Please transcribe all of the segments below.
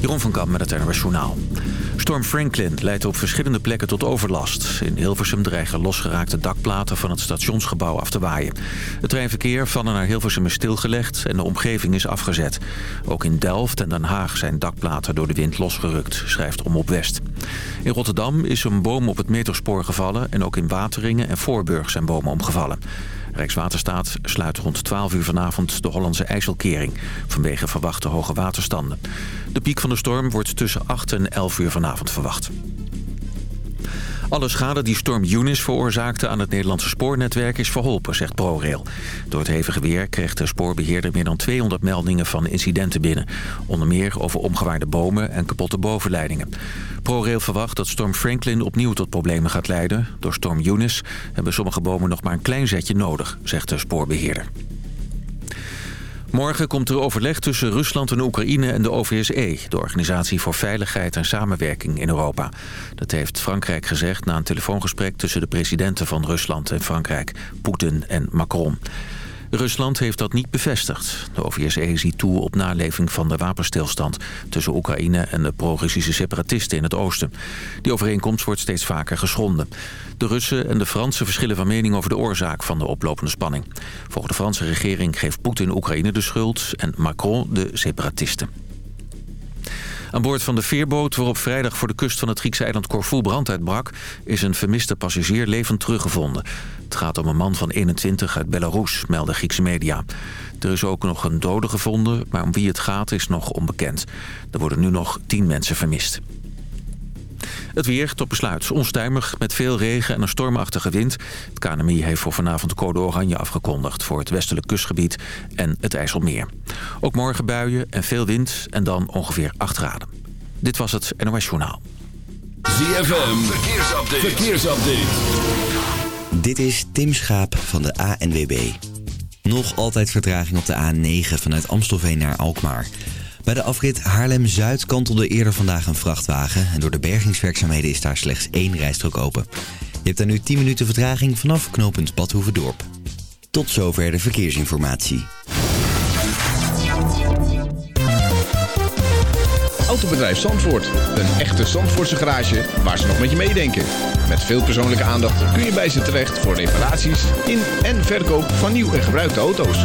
Jeroen van Kamp met het NRS. Storm Franklin leidt op verschillende plekken tot overlast. In Hilversum dreigen losgeraakte dakplaten van het stationsgebouw af te waaien. Het treinverkeer van en naar Hilversum is stilgelegd en de omgeving is afgezet. Ook in Delft en Den Haag zijn dakplaten door de wind losgerukt, schrijft Omop West. In Rotterdam is een boom op het metrospoor gevallen... en ook in Wateringen en Voorburg zijn bomen omgevallen. Rijkswaterstaat sluit rond 12 uur vanavond de Hollandse IJsselkering... vanwege verwachte hoge waterstanden. De piek van de storm wordt tussen 8 en 11 uur vanavond verwacht. Alle schade die storm Eunice veroorzaakte aan het Nederlandse spoornetwerk is verholpen, zegt ProRail. Door het hevige weer kreeg de spoorbeheerder meer dan 200 meldingen van incidenten binnen. Onder meer over omgewaarde bomen en kapotte bovenleidingen. ProRail verwacht dat storm Franklin opnieuw tot problemen gaat leiden. Door storm Eunice hebben sommige bomen nog maar een klein zetje nodig, zegt de spoorbeheerder. Morgen komt er overleg tussen Rusland en Oekraïne en de OVSE... de Organisatie voor Veiligheid en Samenwerking in Europa. Dat heeft Frankrijk gezegd na een telefoongesprek... tussen de presidenten van Rusland en Frankrijk, Poetin en Macron. Rusland heeft dat niet bevestigd. De OVSE ziet toe op naleving van de wapenstilstand... tussen Oekraïne en de pro-Russische separatisten in het oosten. Die overeenkomst wordt steeds vaker geschonden. De Russen en de Fransen verschillen van mening over de oorzaak van de oplopende spanning. Volgens de Franse regering geeft Poetin Oekraïne de schuld... en Macron de separatisten. Aan boord van de veerboot waarop vrijdag voor de kust van het Griekse eiland Corfu brand uitbrak... is een vermiste passagier levend teruggevonden. Het gaat om een man van 21 uit Belarus, melden Griekse media. Er is ook nog een dode gevonden, maar om wie het gaat is nog onbekend. Er worden nu nog 10 mensen vermist. Het weer tot besluit. Onstuimig met veel regen en een stormachtige wind. Het KNMI heeft voor vanavond code oranje afgekondigd... voor het westelijk kustgebied en het IJsselmeer. Ook morgen buien en veel wind en dan ongeveer 8 graden. Dit was het NOS Journaal. ZFM, verkeersupdate. verkeersupdate. Dit is Tim Schaap van de ANWB. Nog altijd vertraging op de A9 vanuit Amstelveen naar Alkmaar... Bij de afrit Haarlem-Zuid kantelde eerder vandaag een vrachtwagen... en door de bergingswerkzaamheden is daar slechts één rijstrook open. Je hebt daar nu 10 minuten vertraging vanaf knooppunt Badhoevedorp. Tot zover de verkeersinformatie. Autobedrijf Zandvoort. Een echte Zandvoortse garage waar ze nog met je meedenken. Met veel persoonlijke aandacht kun je bij ze terecht... voor reparaties in en verkoop van nieuw en gebruikte auto's.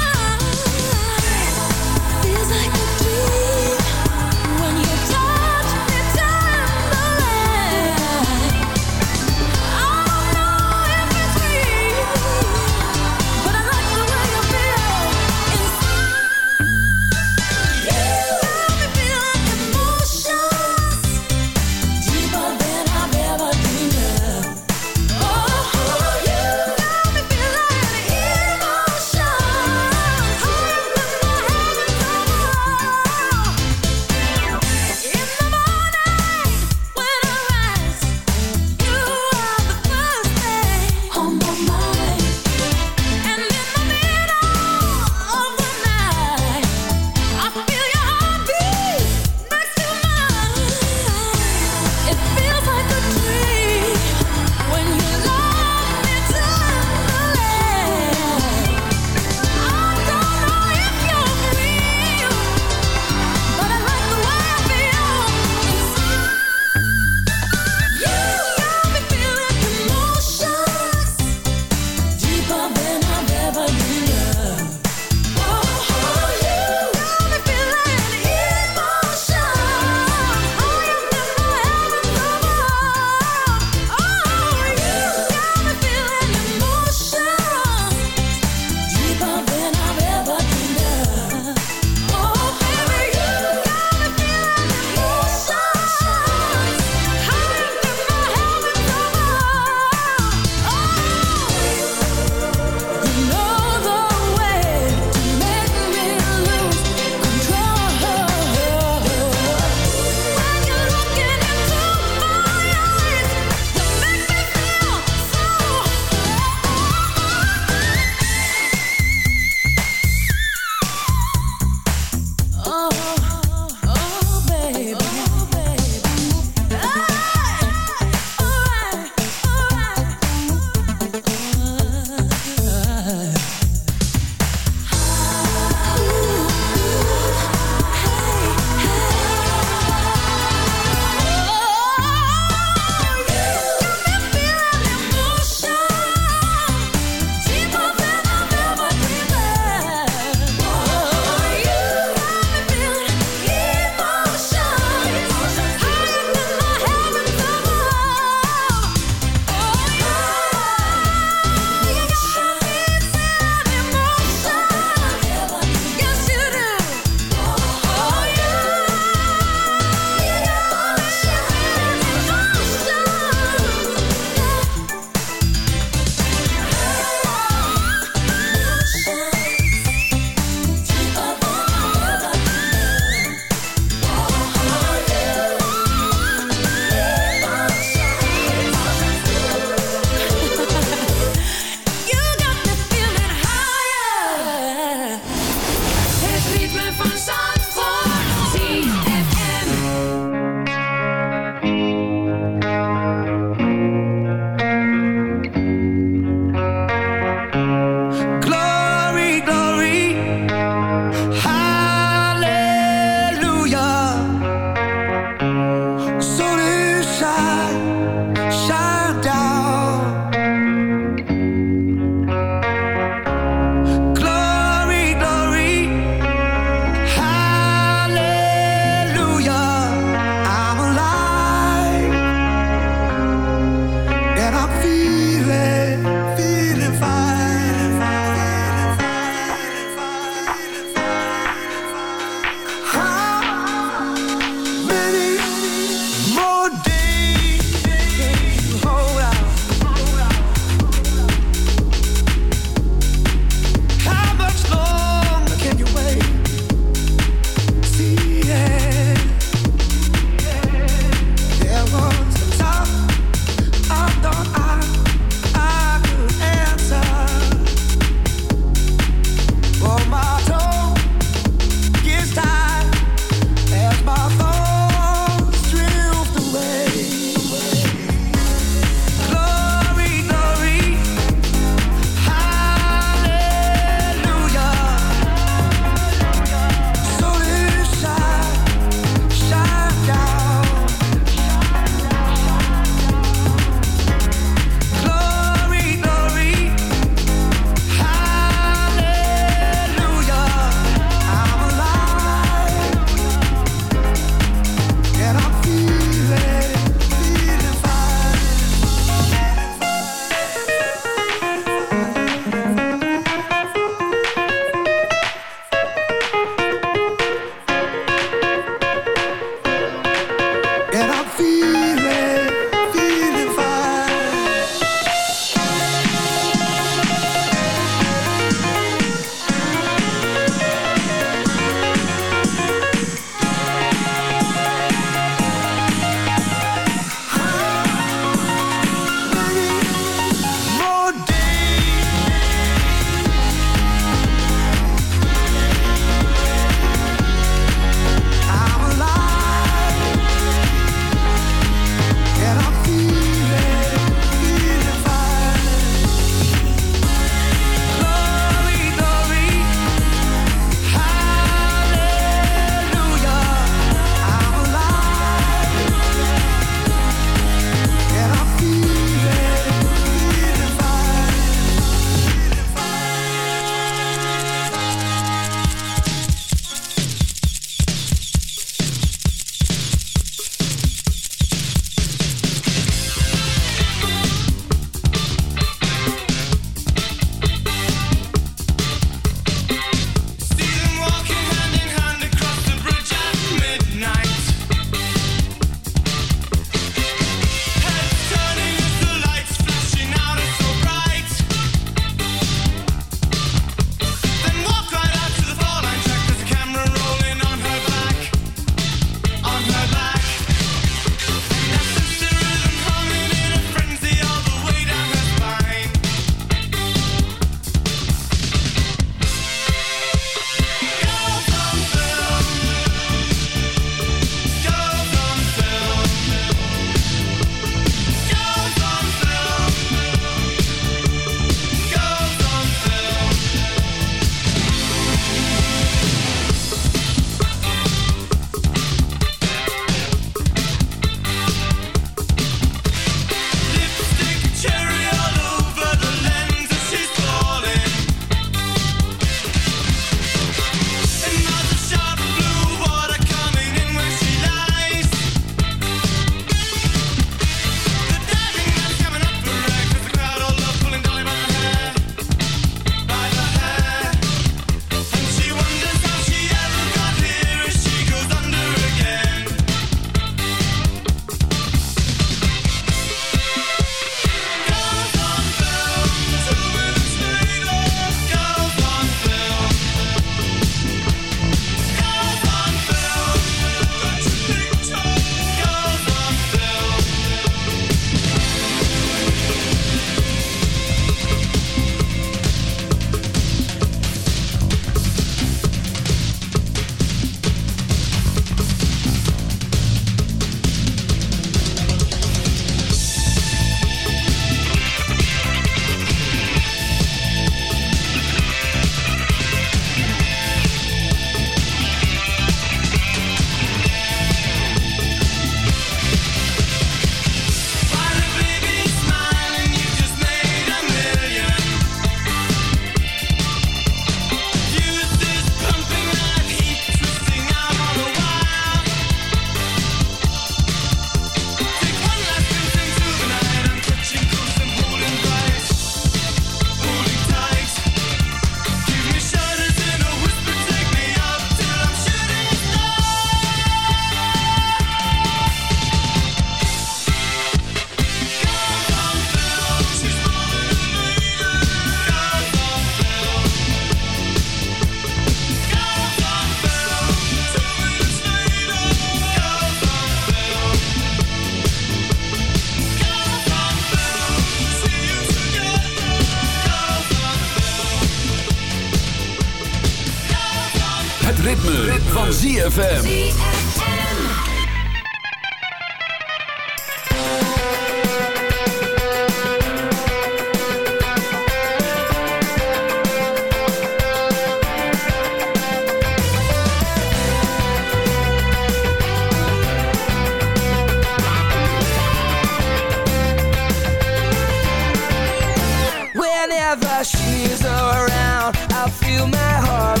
Whenever she's around, I feel my heart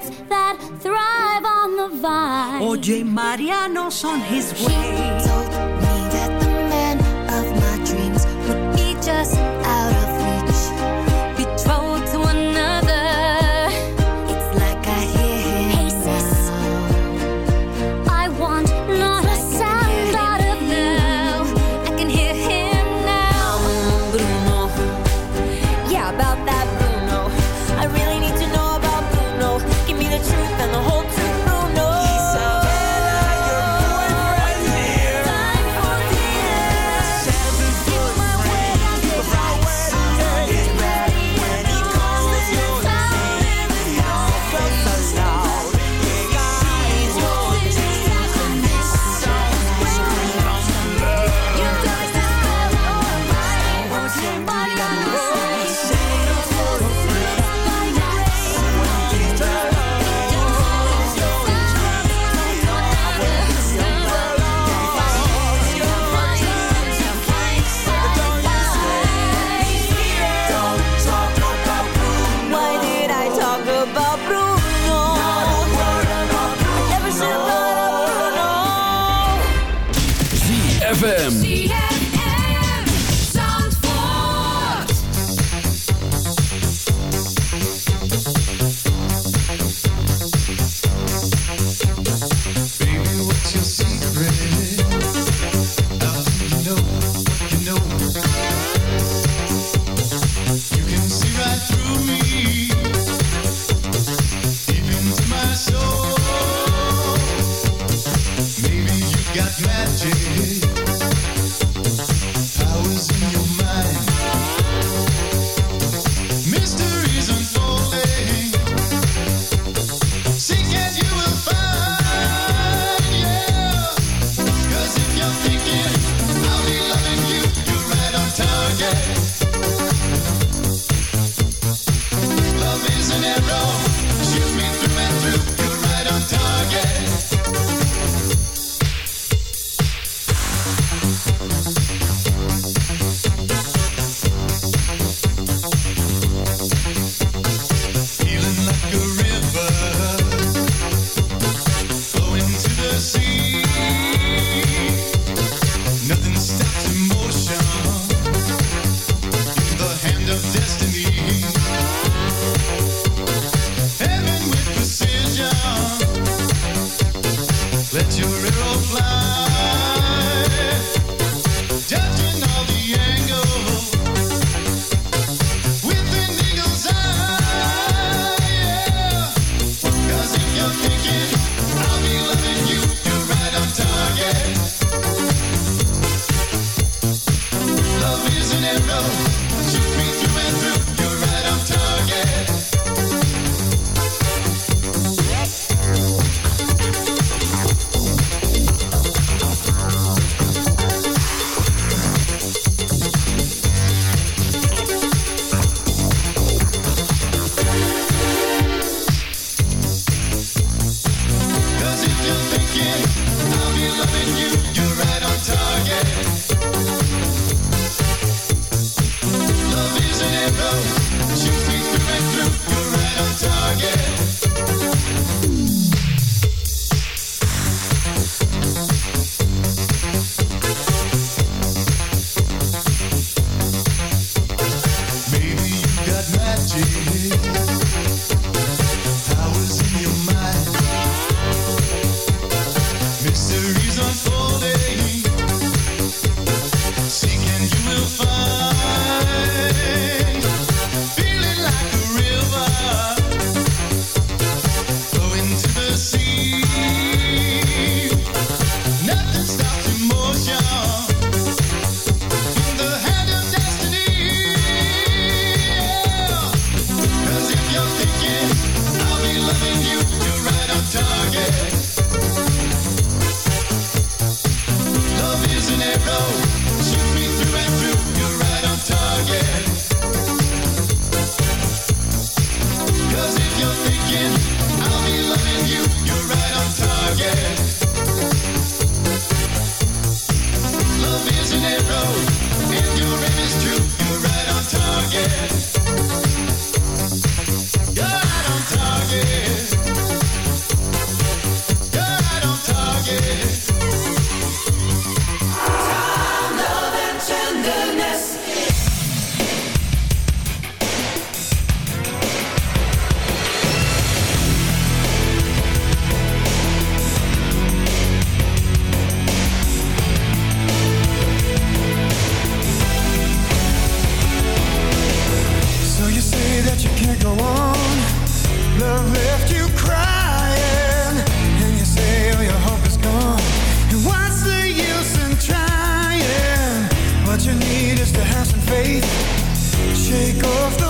grapes that thrive on the vine. OJ Mariano's on his way. to have some faith. Shake off the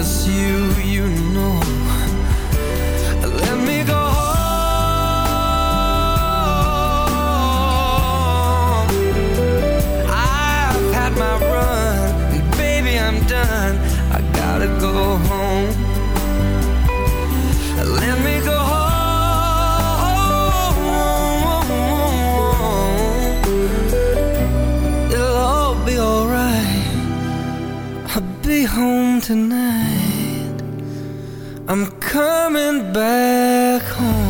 I miss you, you know. Let me go home. I've had my run, and baby, I'm done. I gotta go home. Home tonight. I'm coming back home.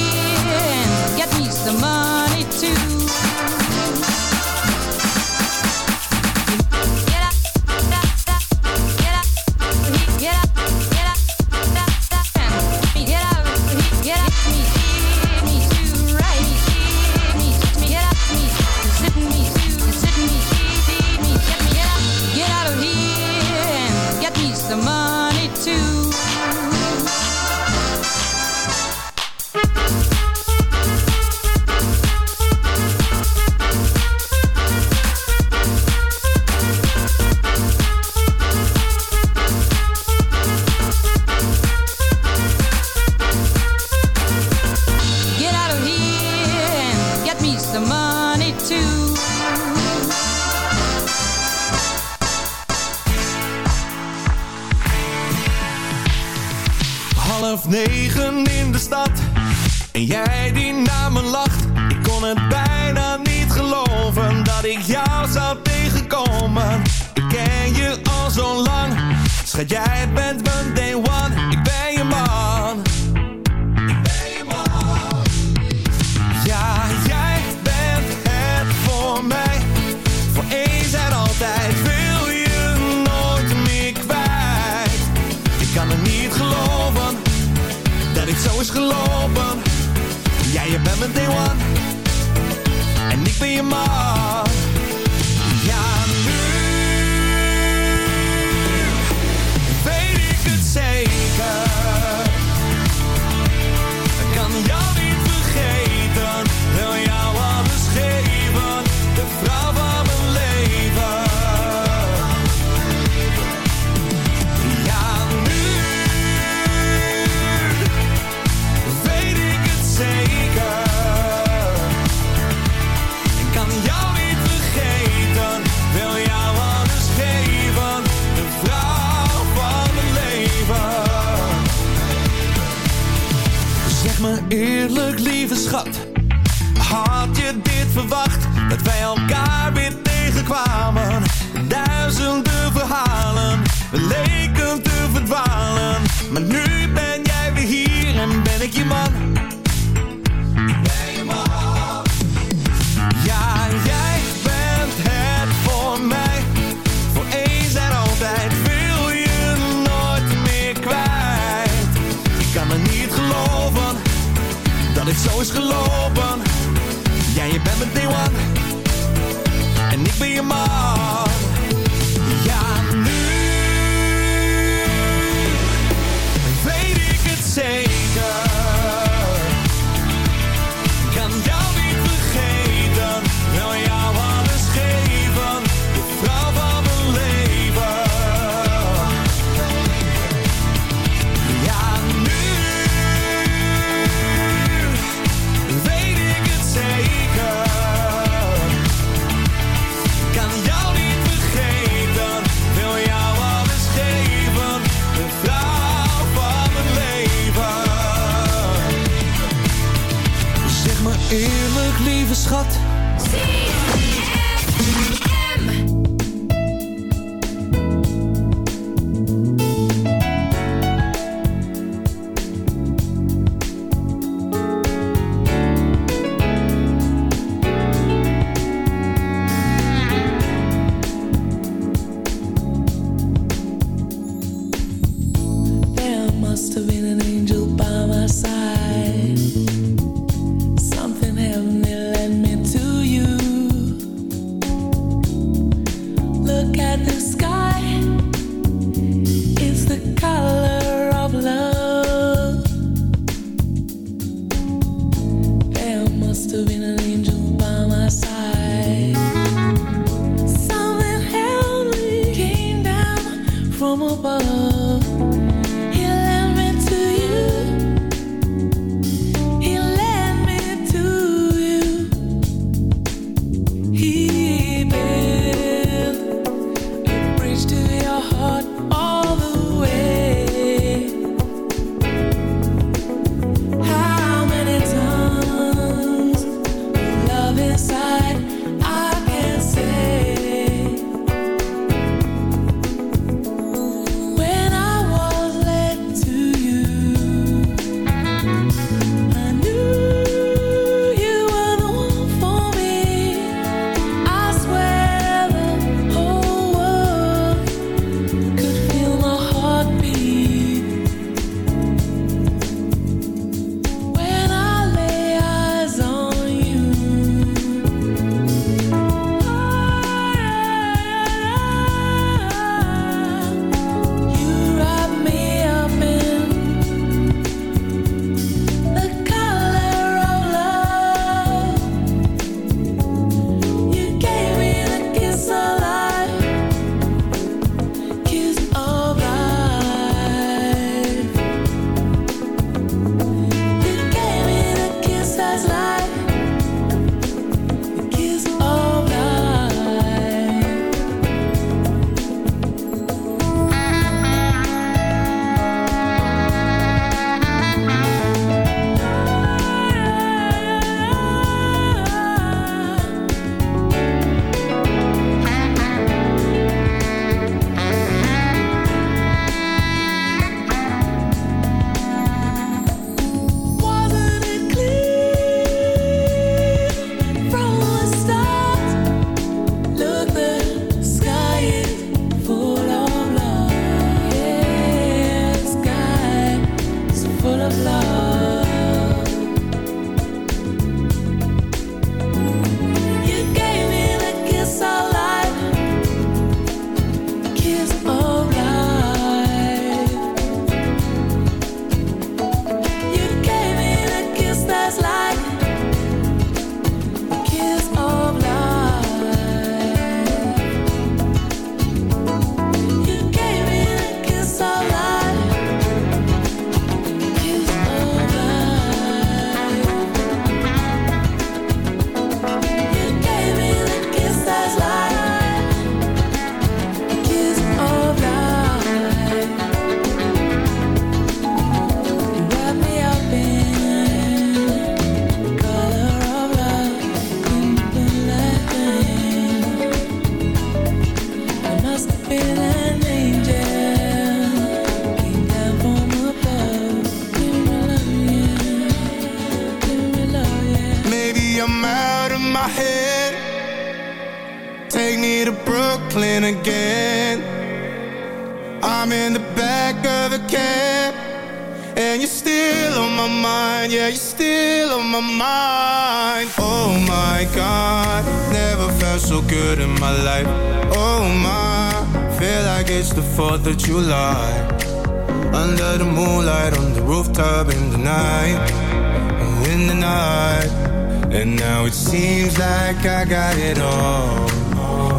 seems like I got it all.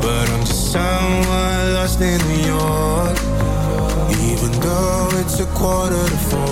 But I'm just someone lost in New York. Even though it's a quarter to four.